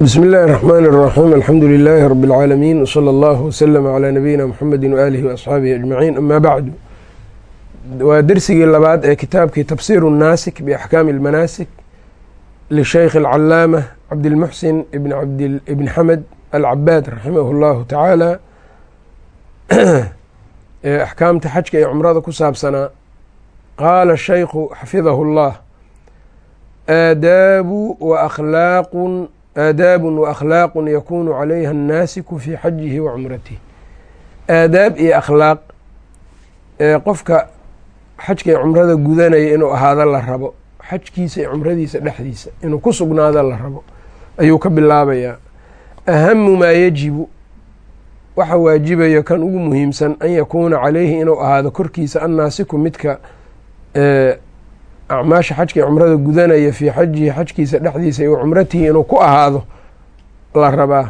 bsm اllahi الرحmn الرaxيm alxamdu لilaahi rb اlcaalamiin wslى اllah wslm عlى nabiyina mxamedi waalihi وasxaabihi ajmaciin ama bacdu waa dersigii labaad ee kitaabkii tafsir الnaasik baxkaami اlmanaasik lisheykh اlcalaamة cabdilmuxsin ibn xamed alcabaad raximah اllahu tacaala ee axkaamta xajka iyo cumrada ku saabsanaa qaala shaykhu xafidahu اllah aadaabu waakhlaaqu aadaabun waakhlaaqun yakunu calayha annaasiku fii xajihi wa cumratihi aadaab iyo akhlaaq ee qofka xajka iyo cumrada gudanaya inuu ahaado la rabo xajkiisa iyo cumradiisa dhexdiisa inuu ku sugnaado la rabo ayuu ka bilaabayaa ahamu maa yajibu waxa waajibayo kan ugu muhiimsan an yakuuna calayhi inuu ahaado korkiisa annaasiku midka acmaasha xajka iyo cumrada gudanaya fii xajihi xajkiisa dhexdiisa iyo cumratihi inuu ku ahaado la rabaa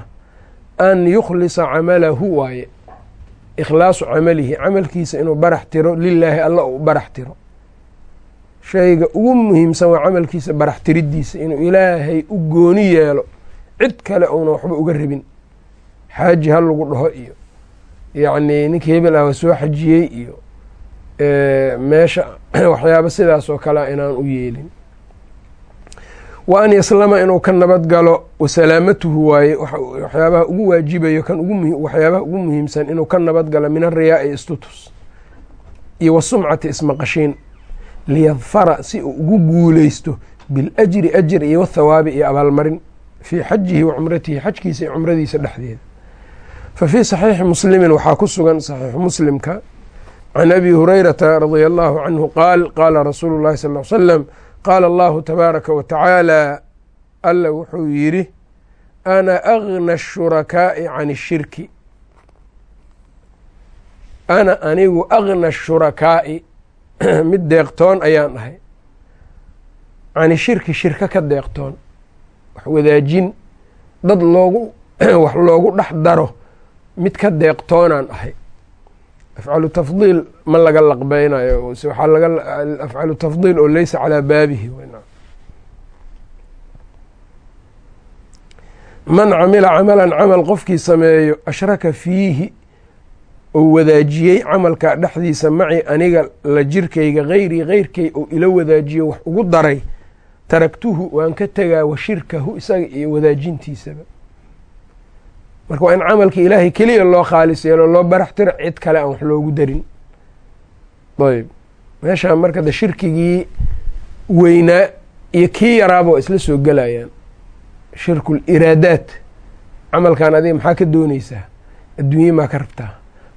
an yukhlisa camalahu waaye ikhlaasu camalihi camalkiisa inuu barax tiro lilaahi alla uu barax tiro. Shayga ugu muhiimsan waa camalkiisa barax tiridiisa inuu ilaahay u gooni yeelo cid kale uuna waxba uga rabin. Xaaji ha lagu dhaho iyo yacnii ninkii hebel ah waa soo xajiyey iyo meesha waxyaaba sidaas oo kalea inaan u yeelin. Wa an yaslama inuu ka nabad galo wasalaamatuhu waaye waxyaabaha ugu waajibayo kan waxyaabaha ugu muhiimsan inuu ka nabad galo min ariyaai istutus iyo wasumcati ismaqashiin liyadfara si uu ugu guuleysto biljri ajr iyo wathawaabi iyo abaalmarin fii xajihi wa cumratihi xajkiisa iyo cumradiisa dhexdeeda. Fa fii saxiixi muslimin waxaa ku sugan saxiixu muslimka can abi hurayrata radia allahu canhu qaal qaala rasuulu llahi sal l slam qaala allahu tabaaraka wa tacaala alla wuxuu yidhi ana agna ashurakaa'i can ishirki ana anigu agna ashurakaa'i mid deeqtoon ayaan ahay cani shirki shirka ka deeqtoon wax wadaajin dad loogu wax loogu dhex daro mid ka deeqtoonaan ahay afcalu tafdiil ma laga laqbeynayo waxaa laga afcalu tafdiil oo leysa calaa baabihi man camila camalan camal qofkii sameeyo ashraka fiihi oo wadaajiyey camalka dhexdiisa maci aniga la jirkayga hayrii heyrkay oo ila wadaajiyo wax ugu daray taragtuhu waan ka tegaa wa shirkahu isaga iyo wadaajintiisaba marka waa in camalka ilaahay keliya loo khaalis yeelo loo barax tiro cid kale aan wax loogu darin. Ayb meeshaan marka de shirkigii weynaa iyo kii yaraaba waa isla soo gelayaan shirkul iraadaat. Camalkan adiga maxaa ka dooneysaa adduunye maa ka rabtaa?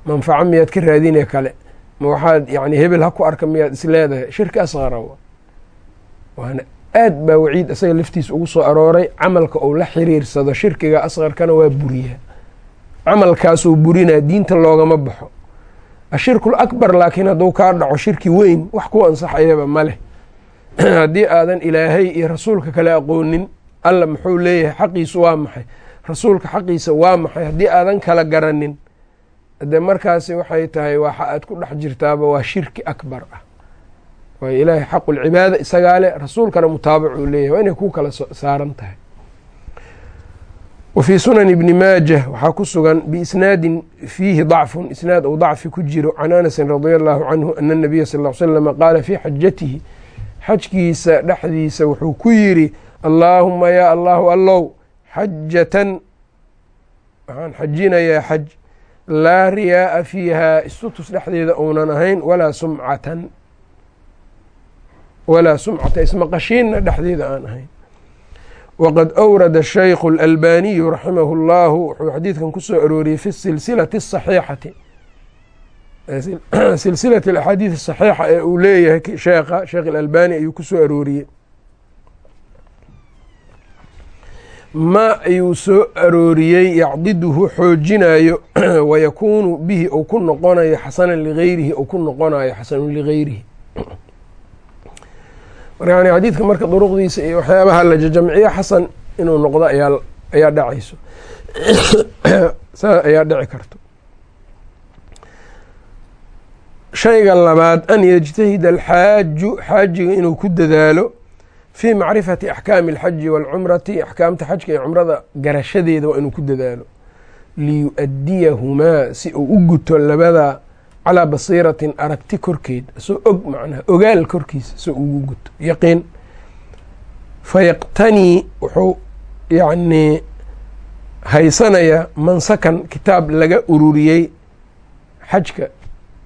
Manfaco miyaad ka raadine kale? Ma waxaad yani hebel ha ku arka miyaad is leedahay? Shirki asqara aad baa waciid isaga laftiisa ugu soo arooray camalka uu la xiriirsado shirkiga asqarkana waa buriyaa camalkaasuu burinaa diinta loogama baxo. Ashirkul akbar laakiin hadduu kaa dhaco shirki weyn wax ku ansaxayaba ma leh. Haddii aadan ilaahay iyo rasuulka kale aqoonin alla muxuu leeyahay xaqiisu waa maxay? Rasuulka xaqiisa waa maxay? Haddii aadan kala garanin de markaasi waxay tahay waxa aad ku dhex jirtaaba waa shirki akbar ah waayo ilaahay xaqulcibaada isagaa leh rasuulkana mutaabac uu leeyahy waa inay ku kala saaran tahay. Wa fii sunan ibni maajah waxaa ku sugan biisnaadin fiihi dacfun isnaad uu dacfi ku jiro can anasin radia allahu canhu ana nabiya sal l slama qaala fii xajatihi xajkiisa dhexdiisa wuxuu ku yidhi allaahuma yaa allahu allow xajatan waxaan xajinayaa xaj laa riyaa'a fiiha istutus dhexdeeda uunan ahayn walaa sumcatan walaa sumcata ismaqashiinna dhexdeeda aan ahayn. Waqad awrada shaykhu alalbaniyu raximahu اllahu wuxuu xadiidkan ku soo arooriyey fi silsilati asaxiixati silsilati alaxaadiid asaxiixa ee uu leeyahay sheekha sheekh alalbani ayuu ku soo arooriyey. Ma ayuu soo arooriyey yacdiduhu xoojinayo wayakuunu bihi ou ku noqonayo xasanan ligayrihi ou ku noqonayo xasanun ligayrihi marka yani xadiidka marka duruqdiisa iyo waxyaabaha la jajamciyo xasan inuu noqdo ayaa ayaa dhacayso. Saa ayaa dhici karto. Shayga labaad an yajtahida alxaaju xaajiga inuu ku dadaalo fii macrifati axkaami alxaji waalcumrati axkaamta xajka iyo cumrada garashadeeda waa inuu ku dadaalo. Liyu'adiyahumaa si uu u guto labada calaa basiiratin aragti korkeed soo og macnaha ogaal korkiisa soo ugu guto yaqiin fayaqtanii wuxuu yacnii haysanayaa mansakan kitaab laga ururiyey xajka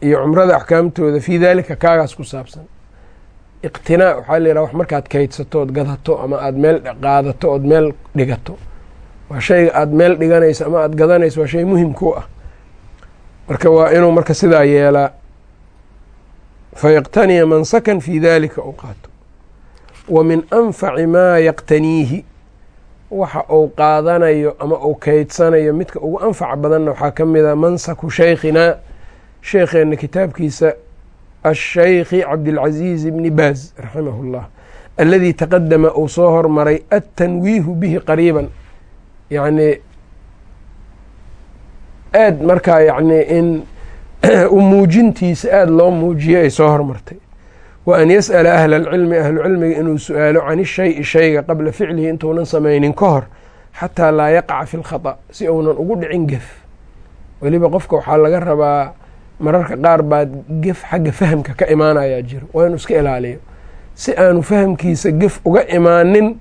iyo cumrada axkaamtooda fii daalika kaagaas ku saabsan. Iqtinaa waxaa la yidhaha wax markaad kaydsato ood gadato ama aada meel qaadato ood meel dhigato. Waa shayga aada meel dhiganayso ama aada gadanayso waa shay muhiim ku ah marka waa inuu marka sidaa yeelaa fayaqtaniya mansakan fii daalika u qaato. Wa min anfaci maa yaqtaniihi waxa uu qaadanayo ama uu kaydsanayo midka ugu anfaca badanna waxaa ka mid a mansaku shaykhinaa sheekheenna kitaabkiisa ashaykhi cabdilcaziiz ibni baaz raximah اllah aladii taqadama uu soo hormaray altanwiihu bihi qariiban. Yacni aad markaa yacni in u muujintiisa aada loo muujiyay ay soo hormartay. Wa an yas'ala ahla alcilmi ahlucilmiga inuu su'aalo can ishayi shayga qabla ficlihi intuunan samaynin ka hor xataa laa yaqaca fi lkhata si uunan ugu dhicin gef. Weliba qofka waxaa laga rabaa mararka qaar baa gef xagga fahamka ka imaanayaa jiro waa inuu iska ilaaliyo. Si aanu fahamkiisa gef uga imaanin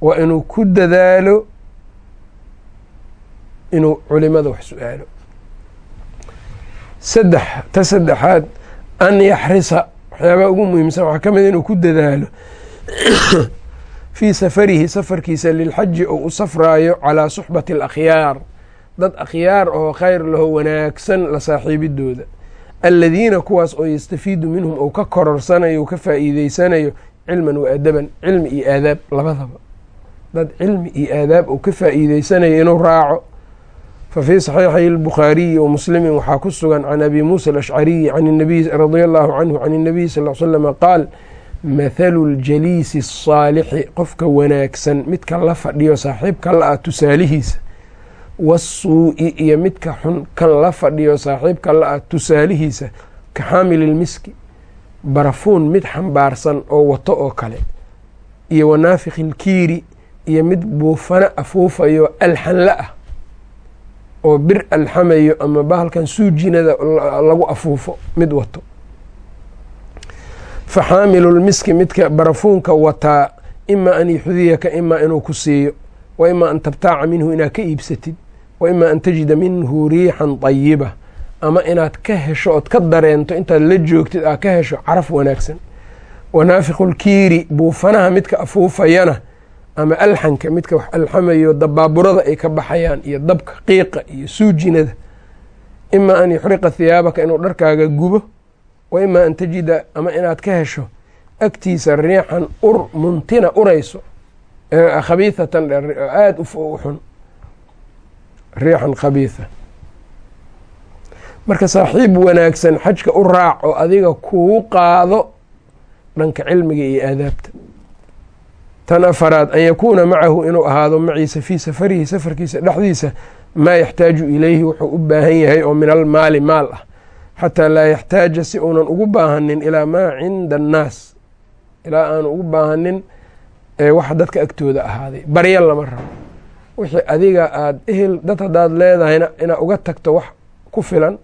waa inuu ku dadaalo inuu culimada wax su'aalo. Saddex ta saddexaad an yaxrisa waxyaabaha ugu muhiimsan waxaa ka mid inuu ku dadaalo fii safarihi safarkiisa lilxaji oo u safraayo calaa suxbati alakhyaar dad akhyaar oo khayr laho wanaagsan la saaxiibidooda. Aladiina kuwaas oo yastafiidu minhum ou ka kororsanayo ka faa'iideysanayo cilman wa adaban cilmi iyo aadaab labadaba. Dad cilmi iyo aadaab ou ka faa'iideysanayo inuu raaco fa fii saxiixay albukhaariyi wa muslimin waxaa ku sugan can abi muusa alashcariyi can nabiy radia allahu canhu can الnabiy sal l slama qaal mathalu ljaliisi الsaalixi qofka wanaagsan midka la fadhiyo saaxiibka la ah tusaalihiisa wasuu'i iyo midka xun kan la fadhiyo saaxiibka la ah tusaalihiisa ka xaamili lmiski barafuun mid xambaarsan oo wato oo kale iyo wanaafikhi lkiiri iyo mid buufana afuufayo alxanla ah oo bir alxamayo ama bahalkan suujinada lagu afuufo mid wato. Fa xaamilu lmiski midka barafuunka wataa ima an yuxdiyaka imaa inuu ku siiyo wa ima an tabtaaca minhu inaad ka iibsatid wa ima an tajida minhu riixan طayiba ama inaad ka hesho ood ka dareento intaad la joogtid aad ka hesho caraf wanaagsan. Wanaafiqu lkiiri buufanaha midka afuufayana ama alxanka midka wax alxamayo dabaaburada ay ka baxayaan iyo dabka qiiqa iyo suujinada. Ima an yuxriqa hiyaabaka inuu dharkaaga gubo wa ima an tajida ama inaad ka hesho agtiisa riixan ur muntina urayso khabiithatan aada u xun. Riixan khabiitha. Marka saaxiib wanaagsan xajka u raac oo adiga kuu qaado dhanka cilmiga iyo aadaabta tan afaraad an yakuuna macahu inuu ahaado maciisa fii safarihi safarkiisa dhexdiisa maa yaxtaaju ilayhi wuxuu u baahan yahay oo min almaali maal ah xataa laa yaxtaaja si uunan ugu baahanin ilaa maa cinda annaas ilaa aanu ugu baahanin waxa dadka agtooda ahaaday. Barya lama rabo. Wixii adiga aada ehel dad haddaad leedahayna inaad uga tagto wax ku filan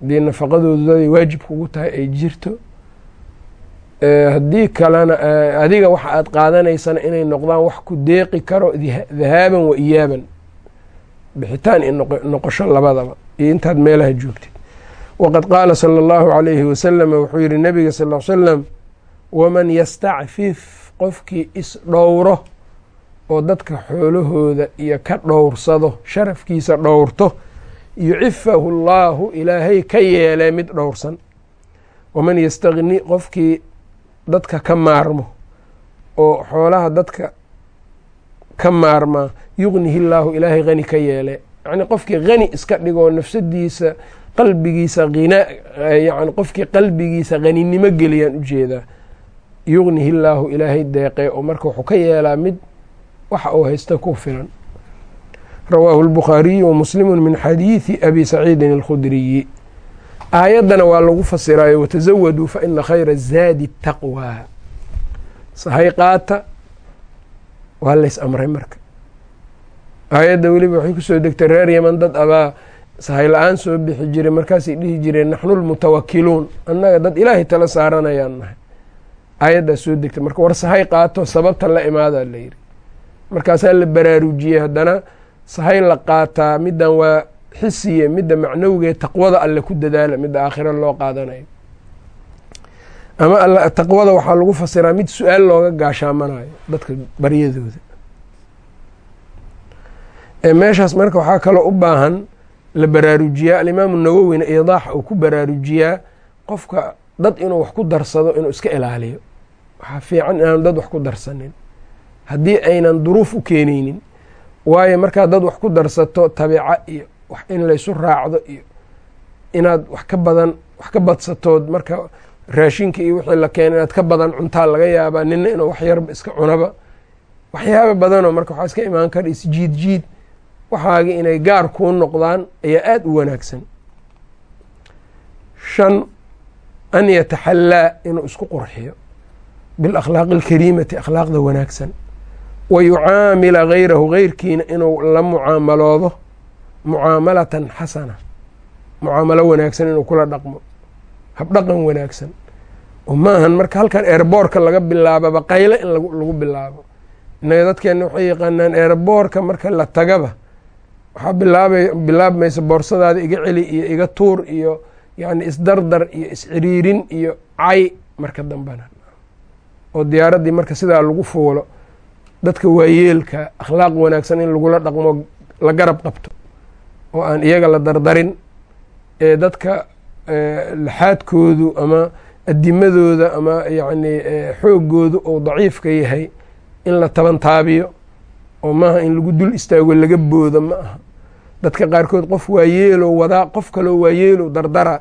haddii nafaqadoodaday waajib kugu tahay ay jirto haddii kalena adiga waxa aad qaadanaysana inay noqdaan wax ku deeqi karo dahaaban wa iyaaban. Bixitaan iyo noqosho labadaba iyo intaad meelaha joogtid. Waqad qaala sala allahu calayhi wasalam wuxuu yihi nabiga sal l salam waman yastacfif qofkii isdhowro oo dadka xoolahooda iyo ka dhowrsado sharafkiisa dhowrto yucifahu allaahu ilaahay ka yeelee mid dhowrsan. Waman yastagni qofkii dadka ka maarmo oo xoolaha dadka ka maarmaa yugnihi llaahu ilaahay hani ka yeele. Yacni qofkii hani iska dhigoo nafsadiisa qalbigiisa hinaa yani qofkii qalbigiisa haninimo geliyaan u jeedaa yugnihi llaahu ilaahay deeqee oo marka wuxuu ka yeelaa mid waxa uu haysta ku filan. Rawaahu lbukhaariyu wamuslimu min xadiidi abi saciidin alkhudriyi aayaddana waa lagu fasiraayo watazawaduu fa ina khayra zaadi taqwaa sahay qaata waa lays amray marka. Aayadda weliba waxay ku soo degtay reer yaman dad abaa sahay la'aan soo bixi jiray markaasay dhihi jireen naxnu lmutawakiluun annaga dad ilaahay tala saaranayaan nahay. Aayaddaa soo degtay marka war sahay qaato sababta la imaadaa la yidhi. Markaasaa la baraarujiyey haddana sahay la qaataa middan waa xisiye midda macnowgee taqwada alle ku dadaala midda aakhiro loo qaadanayo. Ama all taqwada waxaa lagu fasiraa mid su'aal looga gaashaamanayo dadka baryadooda. Meeshaas marka waxaa kaloo u baahan la baraarujiyaa alimaamu nawowina idaaxa uu ku baraarujiyaa qofka dad inuu wax ku darsado inuu iska ilaaliyo. Waxaa fiican inaanu dad wax ku darsanin. Haddii aynan duruuf u keenaynin waayo markaad dad wax ku darsato tabiica iyo in laysu raacdo iyo inaad wax ka badan wax ka badsatood marka raashinka iyo wixii la keena inaad ka badan cuntaa laga yaabaa nina inuu wax yarba iska cunaba. Waxyaaba badanoo marka waxaa iska imaan kara isjiid jiid waxaagi inay gaar kuu noqdaan ayaa aada u wanaagsan. Shan an yataxallaa inuu isku qurxiyo bilakhlaaqi alkariimati akhlaaqda wanaagsan. Wa yucaamila gayrahu geyrkiina inuu la mucaamaloodo mucaamalatan xasana. Mucaamalo wanaagsan inuu kula dhaqmo. Habdhaqan wanaagsan. Oo maahan marka halkan eerboorka laga bilaababa qayle in lagu bilaabo. Innaga dadkeenna waxay yaqaanaan eerboorka marka la tagaba. Waxaa bilaaba bilaabmaysa boorsadaada iga celi iyo iga tuur iyo yacni isdardar iyo isciriirin iyo cay marka dambena oo diyaaraddii marka sidaa lagu fuulo dadka waayeelka akhlaaq wanaagsan in lagula dhaqmo la garab qabto oo aan iyaga la dardarin ee dadka laxaadkoodu ama adimadooda ama yacni xooggoodu ou daciifka yahay in la tabantaabiyo oo maaha in lagu dul istaago laga boodo ma aha. Dadka qaarkood qof waayeelow wadaa qof kaloo waayeelow dardara.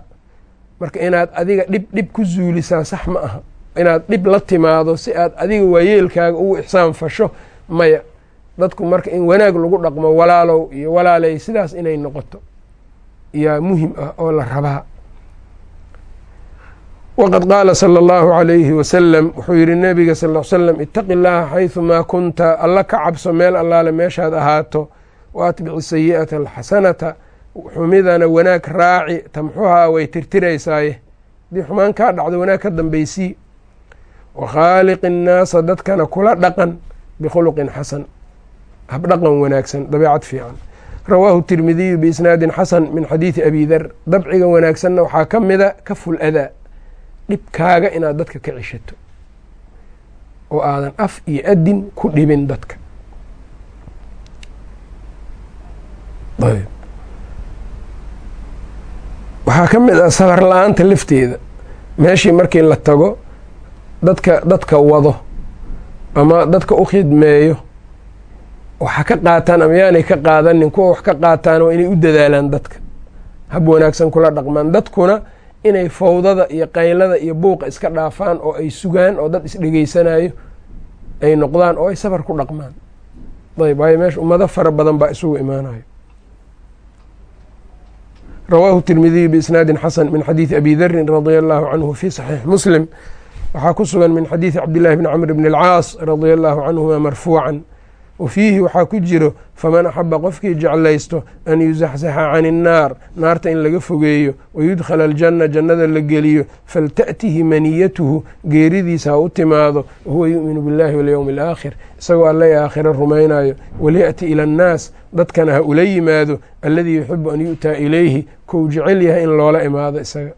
Marka inaad adiga dhib dhib ku zuulisaa sax ma aha. Inaad dhib la timaado si aad adiga waayeelkaaga ugu ixsaan fasho maya dadku marka in wanaag lagu dhaqmo walaalow iyo walaaley sidaas inay noqoto yaa muhiim ah oo la rabaa. Waqad qaala sala allahu calayhi wasalam wuxuu yihi nabiga sal slam itaqi llaha xaysu maa kunta alla ka cabso meel allaale meeshaad ahaato wa atbici sayi'ata alxasanata. Xumidana wanaag raaci tamxuhaa way tirtiraysaaye. Haddii xumaan kaa dhacdo wanaag ka dambaysii. Wa khaaliqi innaasa dadkana kula dhaqan bikhuluqin xasan habdhaqan wanaagsan dabeecad fiican. Rawaahu tirmidiyu biisnaadin xasan min xadiidi abi dar. Dabciga wanaagsanna waxaa ka mida kaful adaa dhibkaaga inaad dadka ka ceshato. Oo aadan af iyo adin ku dhibin dadka. Ayb. Waxaa ka mid ah sabar la'aanta lafteeda. Meeshii markii la tago dadka dadka wado ama dadka u khidmeeyo waxa ka qaataan ama yaanay ka qaadanin kuwa wax ka qaataan waa inay u dadaalaan dadka. Hab wanaagsan kula dhaqmaan. Dadkuna inay fawdada iyo qaylada iyo buuqa iska dhaafaan oo ay sugaan oo dad isdhegeysanayo ay noqdaan oo ay safar ku dhaqmaan. Ayb waayo meesha ummado fara badan baa isugu imaanayo rawaahu tirmidiyu biisnaadin xasan min xadiidi abi darin radia allahu canhu fi saxiix muslim. Waxaa ku sugan min xadiidi cabdillahi bni camr bni alcaas radia allahu canhuma marfuucan wa fiihi waxaa ku jiro faman axaba qofkii jeclaysto an yusaxsaxa can innaar naarta in laga fogeeyo wayudkhala aljanna jannada la geliyo falta'tihi maniyatuhu geeridiisa ha u timaado wahuwa yu'minu billahi walyowmi alaakhir isagoo alla aakhiro rumaynayo waliya'ti ila annaas dadkana ha ula yimaado alladii yuxibu an yu'taa ilayhi kou jecel yahay in loola imaado isaga.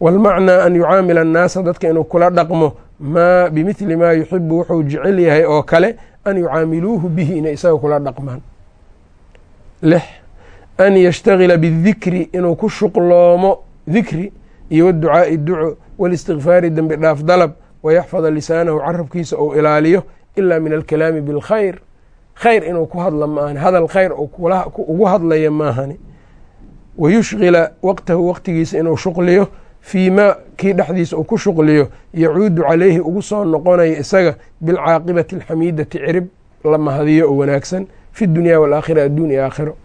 Waalmacnaa an yucaamila annaasa dadka inuu kula dhaqmo maa bimidli maa yuxibu wuxuu jecel yahay oo kale an yucaamiluuhu bihi inay isaga kula dhaqmaan. Lix an yashtagila bidikri inuu ku shuqloomo dikri iyo waducaa'i duco walistikfaari dembi dhaaf dalab wayaxfada lisaanahu carabkiisa ou ilaaliyo ilaa min alkalaami bilkhayr khayr. Inuu ku hadla maahan hadal khayr ugu hadlaya maahani. Wayushgila waqtahu waqtigiisa inuu shuqliyo fii maa kii dhexdiisa uu ku shuqliyo yacuudu calayhi ugu soo noqonayo isaga bilcaaqibati alxamiidati cirib la mahadiyo oo wanaagsan fi dunyaa walaakhira adduun iyo aakhiro.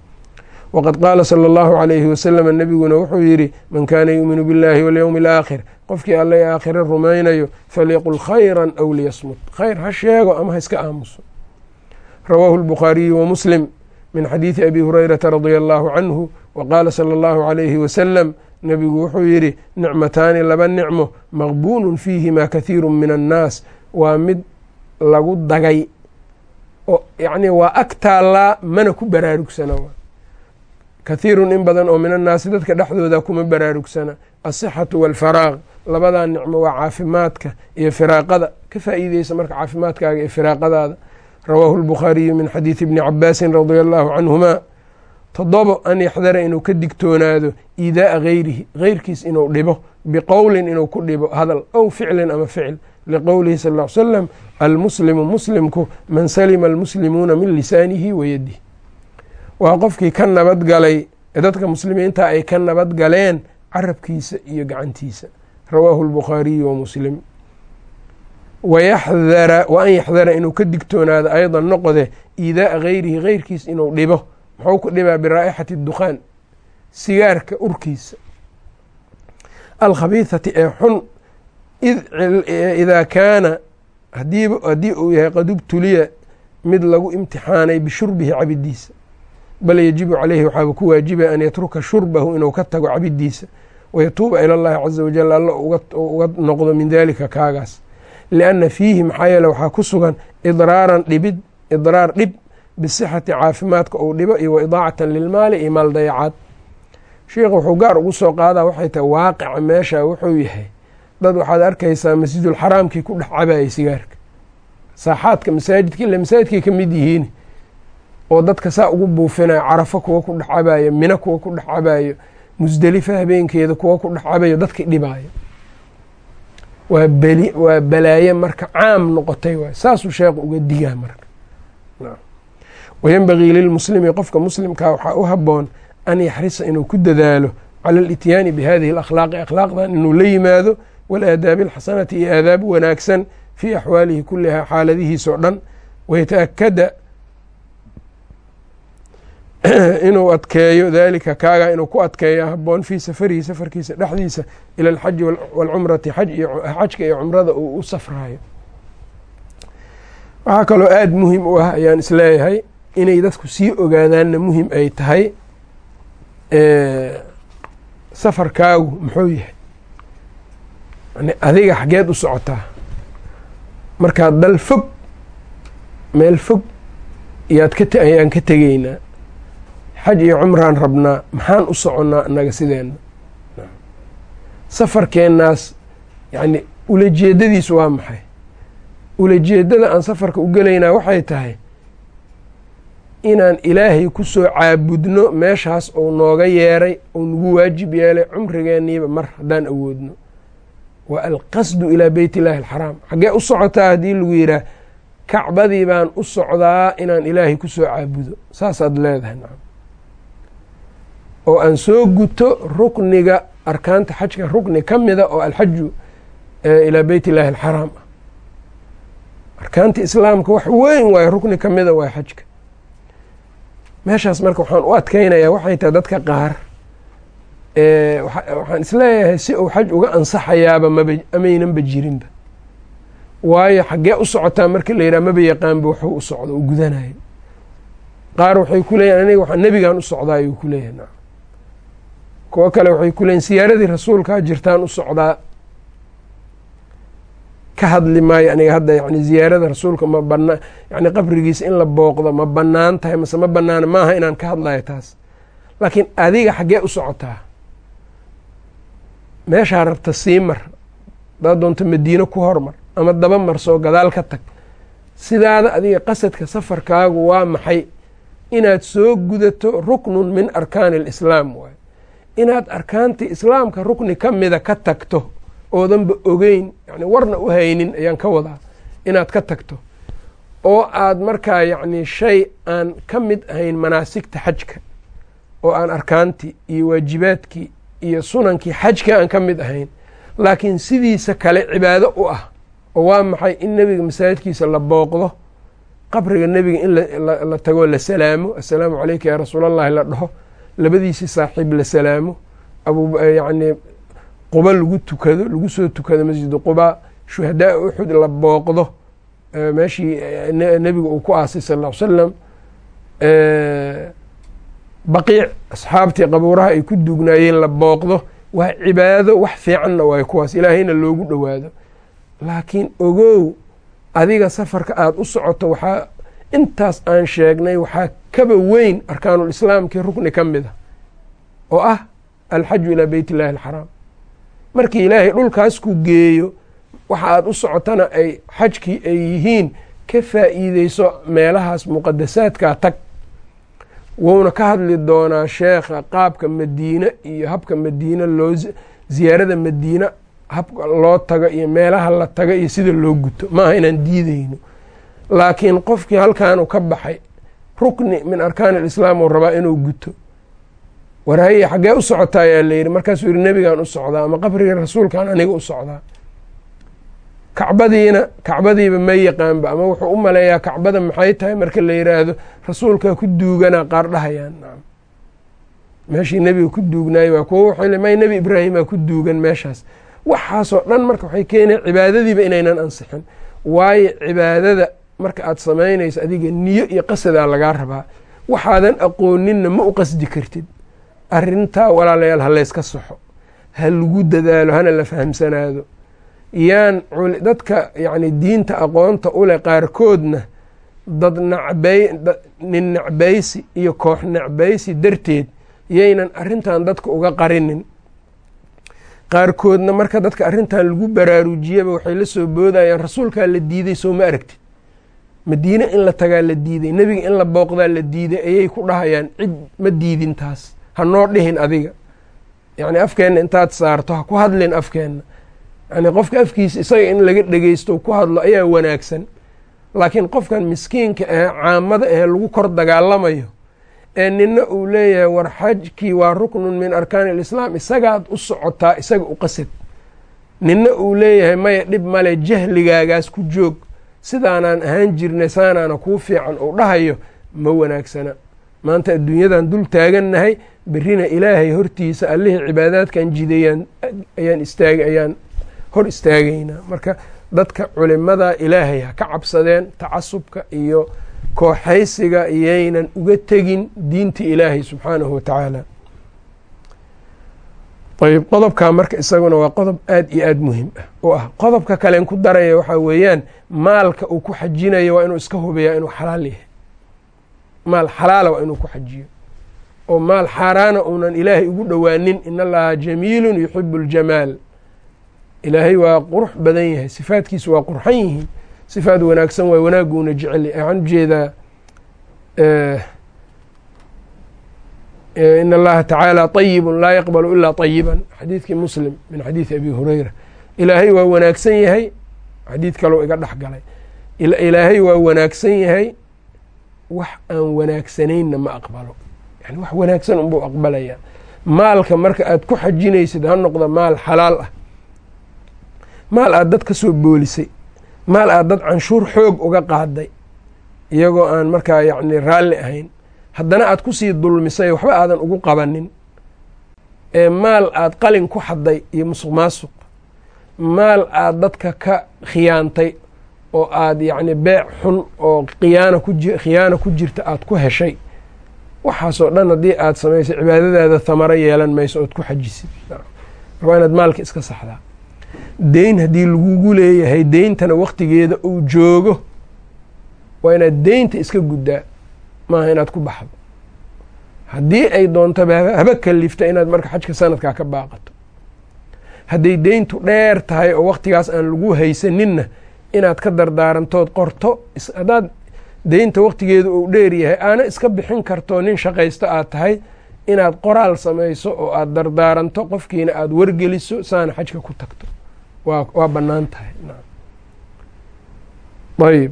Waqad qaala sala allahu calayhi wasalam nebiguna wuxuu yidhi man kaana yuuminu billahi walyowmi alaakhir. Qofkii alla ee aakhire rumaynayo falyaqul khayran aw liyasmut. Khayr ha sheego ama ha iska aamuso. Rawaahu wa muslim min xadiidi abi hurayrata radia allahu canhu wa qaala sala allahu calayhi wasalam nebigu wuxuu yidhi nicmataani laba nicmo maqbuunun fiihima kathiiru min annaas. Waa mid lagu dagay oo yacnii waa ag taallaa mana ku baraarugsana kathiirun in badan oo min annaasi dadka dhexdooda kuma baraarugsana. Asixatu waalfaraaq labadaa nicmo waa caafimaadka iyo firaaqada. Ka faa'iideysa marka caafimaadkaaga iyo firaaqadaada. Rawaahu lbukhaariyu min xadiidi ibni cabaasin radia allahu canhuma toddobo an yaxdara inuu ka digtoonaado iidaa'a gayrihi geyrkiis inuu dhibo biqowlin inuu ku dhibo hadal aw ficlin ama ficil liqowlihi sal ly slam almuslimu muslimku man salima almuslimuuna min lisaanihi wa yadihi. Waa qofkii ka nabadgalay dadka muslimiinta ay ka nabadgaleen carabkiisa iyo gacantiisa. Rawaahu lbukhaariyu wa muslim. Wayaxdara wa an yaxdara inuu ka digtoonaado aydan noqode iidaa'a gayrihi geyrkiis inuu dhibo muxuu ku dhibaa biraa'ixati dukhaan sigaarka urkiisa. Alkhabiithati ee xun idaa kaana haddii uu yahay qad ubtuliya mid lagu imtixaanay bishurbihi cabidiisa bal yajibu caleyhi waxaaba ku waajibaya an yatruka shurbahu inuu ka tago cabidiisa wayatuuba ila llahi caza wajal alla uga noqdo min dalika kaagaas. Lianna fiihi maxaa yeele waxaa ku sugan idraaran dhibid idraar dhib bisixati caafimaadka uu dhibo iyo wa idaacatan lilmaali iyo maal dayacaad sheikh wuxuu gaar ugu soo qaadaa waxay tahay waaqica meesha wuxuu yahay. Dad waxaad arkaysaa masjidulxaraamkii ku dhex cabayay sigaarka. Saaxaadka masaajidka ila masaajidkay ka mid yihiin oo dadka saa ugu buufinaya carafo kuwa ku dhex cabayo mino kuwa ku dhex cabayo musdelifa habeenkeeda kuwa ku dhex cabayo dadka dhibaayo. Waa beli waa balaaye marka caam noqotay waay. Saasuu sheekhu uga digaa marka wayenbagii lilmuslimi qofka muslimkaa waxaa u haboon an yaxrisa inuu ku dadaalo cala alityaani bihadihi alakhlaaqi akhlaaqdan inuu la yimaado walaadaabi alxasanati iyo aadaab wanaagsan fii axwaalihi kulihaa xaaladihiisoo dhan wayataakada inuu adkeeyo dalika kaaga inuu ku adkeeyo haboon fii safarihi safarkiisa dhexdiisa ila alxaji waalcumrati xajka iyo cumrada uu u safraayo waxaa kaloo aada muhiim u ah ayaan is leeyahay inay dadku sii ogaadaanna muhiim ay tahay safarkaagu muxuu yahay? Yani adiga xageed u socotaa markaad dal fog meel fog iyaad ka ayaan ka tegaynaa xaj iyo cumraan rabnaa maxaan u soconnaa innaga sideenna safarkeennaas yacni ulajeedadiisu waa maxay? Ulajeedada aan safarka u gelaynaa waxay tahay inaan ilaahay ku soo caabudno meeshaas uu nooga yeeray uu nagu waajib yeelay cumrigeeniiba mar haddaan awoodno. Waa alqasdu ilaa beyt illaahi alxaraam. Xaggee u socotaa haddii lagu yidhaah kacbadii baan u socdaa inaan ilaahay ku soo caabudo. Saasaad leedahay nacam oo aan soo guto rukniga arkaanta xajka rukni ka mida oo alxaju ilaa beyt illaahi alxaraam. Ah arkaanta islaamka wax weyn waayo rukni ka mida waay xajka meeshaas marka waxaan u adkeynayaa waxay tahay dadka qaar waxaan is leeyahay si uu xaj uga ansaxayaaba maba amaynanba jirinba. Waayo xaggee u socotaa marka la yidhaha maba yaqaanba waxuu u socdo u gudanayo. Qaar waxay ku leeyihiin aniga waxaa nebigaan u socdaa ayuu ku leeyahay kuwo kale waxay ku leeyihiin siyaaradii rasuulkaa jirtaan u socdaa ka hadli maayo aniga hadda yani ziyaarada rasuulka ma banaa yani qabrigiisa in la booqdo ma bannaan tahay mase ma banaana maaha inaan ka hadlayo taas. Laakiin adiga xaggee u socotaa. Meeshaa rabta sii mar hadaad doonto madiino ku hormar ama daba marsoo gadaal ka tag. Sidaada adiga qasadka safarkaagu waa maxay? Inaad soo gudato ruknun min arkaani alislaam waay. Inaad arkaantii islaamka rukni ka mida ka tagto oodanba ogeyn yani warna u haynin ayaan ka wadaa inaad ka tagto. Oo aad markaa yacni shay aan ka mid ahayn manaasigta xajka oo aan arkaantii iyo waajibaadkii iyo sunankii xajka aan ka mid ahayn laakiin sidiisa kale cibaado u ah oo waa maxay in nebiga masaajidkiisa la booqdo qabriga nebiga in la tagoo la salaamo assalaamu caleyka yaa rasuulallahi la dhaho labadiisii saaxiib la salaamo yani quba lagu tukado lagu soo tukado masjidu quba shuhadaa uxud la booqdo meeshii nebiga uu ku aasay sal ll ly salam baqiic asxaabtii qabuuraha ay ku duugnaayeen la booqdo waa cibaado wax fiicanna waay kuwaas ilaahayna loogu dhowaado. Laakiin ogow adiga safarka aada u socoto waxaa intaas aan sheegnay waxaa kaba weyn arkaanuul islaamkii rukni ka mid a oo ah alxaju ilaa beyt illaahi alxaraam markii ilaahay dhulkaas ku geeyo waxa aada u socotana ay xajkii ay yihiin ka faa'iideyso meelahaas muqadasaadkaa tag. Wuuna ka hadli doonaa sheekha qaabka madiine iyo habka madiine loo ziyaarada madiine habka loo tago iyo meelaha la tago iyo sida loo guto. Maaha inaan diideyno laakiin qofkii halkaanu ka baxay rukni min arkaan alislaam uu rabaa inuu guto warhaye xaggee u socotaa ayaa layidhi markaasuu yihi nebigaan u socdaa ama qabrigii rasuulkaan aniga u socdaa. Kacbadiina kacbadiiba ma yaqaanba ama wuxuu u maleeyaa kacbada maxay tahay marka la yidhaahdo rasuulkaa ku duuganaa qaar dhahayaan. Meeshii nebiga ku duugnaayey waa kuwo wuxuu may nebi ibraahimaa ku duugan meeshaas. Waxaasoo dhan marka waxay keenaya cibaadadiiba inaynan ansixin. Waayo cibaadada marka aad samaynayso adiga niyo iyo qasadaa lagaa rabaa. Waxaadan aqooninna ma u qasdi kartid arrintaa walaalayaal ha layska soxo ha lagu dadaalo hana la fahamsanaado. Yaan dadka yacni diinta aqoonta uleh qaarkoodna dad nacbay nin necbaysi iyo koox necbaysi darteed yaynan arrintan dadka uga qarinin. Qaarkoodna marka dadka arrintan lagu baraarujiyaba waxay la soo boodayaan rasuulkaa la diiday soo ma aragtid? Madiine in la tagaa la diiday nebiga in la booqdaa la diiday ayay ku dhahayaan cid ma diidin taas ha noo dhihin adiga. Yacni afkeenna intaad saarto ha ku hadlin afkeenna. Yani qofka afkiisa isaga in laga dhegeysto ku hadlo ayaa wanaagsan. Laakiin qofkan miskiinka ahee caamada ahee lagu kor dagaalamayo ee nina uu leeyahay war xajkii waa ruknun min arkaani alislaam isagaad u socotaa isaga u qasad. Nina uu leeyahay maya dhib male jahligaagaas ku joog. Sidaanaan ahaan jirnay saanaana kuu fiican uu dhahayo ma wanaagsana. Maanta adduunyadan dul taagannahay berrina ilaahay hortiisa allihii cibaadaadkan jidayaan ayaan istaag ayaan hor istaagaynaa marka dadka culimada ilaahay ha ka cabsadeen tacasubka iyo kooxaysiga iyaynan uga tegin diinta ilaahay subxaanahu wa tacaala. Ayb qodobkaa marka isaguna waa qodob aad iyo aad muhiim ah oo ah. Qodobka kalen ku daraya waxaa weeyaan maalka uu ku xajinayo waa inuu iska hubiyaa inuu xalaal yahay. Maal xalaala waa inuu ku xajiyo oo maal xaaraana uunan ilaahay ugu dhowaanin in allaha jamiilun yuxibu اljamaal ilaahay waa qurux badan yahay sifaadkiisu waa qurxan yihiin sifaad wanaagsan waay wanaaguuna jecel waxaan ujeedaa in allaha tacaala طayibu laa yaqbalu ilaa طayiban xadiidkii muslim min xadiidi abi hureyra ilaahay waa wanaagsan yahay xadiid kaloo iga dhex galay ilaahay waa wanaagsan yahay wax aan wanaagsanaynna ma aqbalo yani wax wanaagsan unbuu aqbalayaa. Maalka marka aad ku xajinaysid ha noqda maal xalaal ah. Maal aad dad ka soo boolisay. Maal aad dad canshuur xoog uga qaaday. Iyagoo aan markaa yacni raalli ahayn. Haddana aad ku sii dulmisay waxba aadan ugu qabanin. Ee maal aad qalin ku xadday iyo musuq maasuq. Maal aad dadka ka khiyaantay oo aad yacni beec xun oo khiyaana ku khiyaana ku jirta aad ku heshay waxaasoo dhan haddii aad samaysay cibaadadaada tamaro yeelan mayso ood ku xajisid. Waa inaad maalka iska saxdaa. Deyn haddii lagugu leeyahay deyntana waktigeeda uu joogo waa inaad deynta iska guddaa maaha inaad ku baxdo. Haddii ay doontaba haba kalifta inaad marka xajka sanadkaa ka baaqato. Hadday deyntu dheer tahay oo waktigaas aan lagu haysaninna inaad ka dardaarantood qorto haddaad deynta waktigeeda uu dheer yahay aana iska bixin karto nin shaqaysto aad tahay inaad qoraal samayso oo aad dardaaranto qofkiina aada wargeliso saana xajka ku tagto. Waa bannaan tahay. Ayb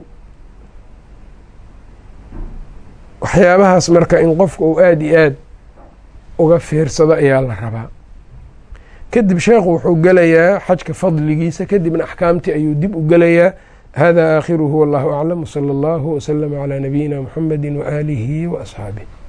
waxyaabahaas marka in qofka uu aada iyo aad uga fiirsado ayaa la rabaa. Kadib sheekhu wuxuu gelayaa xajka fadligiisa kadibna axkaamtii ayuu dib u gelayaa hada aakhiruhu wallahu aclam wsala allahu wslama calaa nabiyina muxamedi waaalihi waasxaabih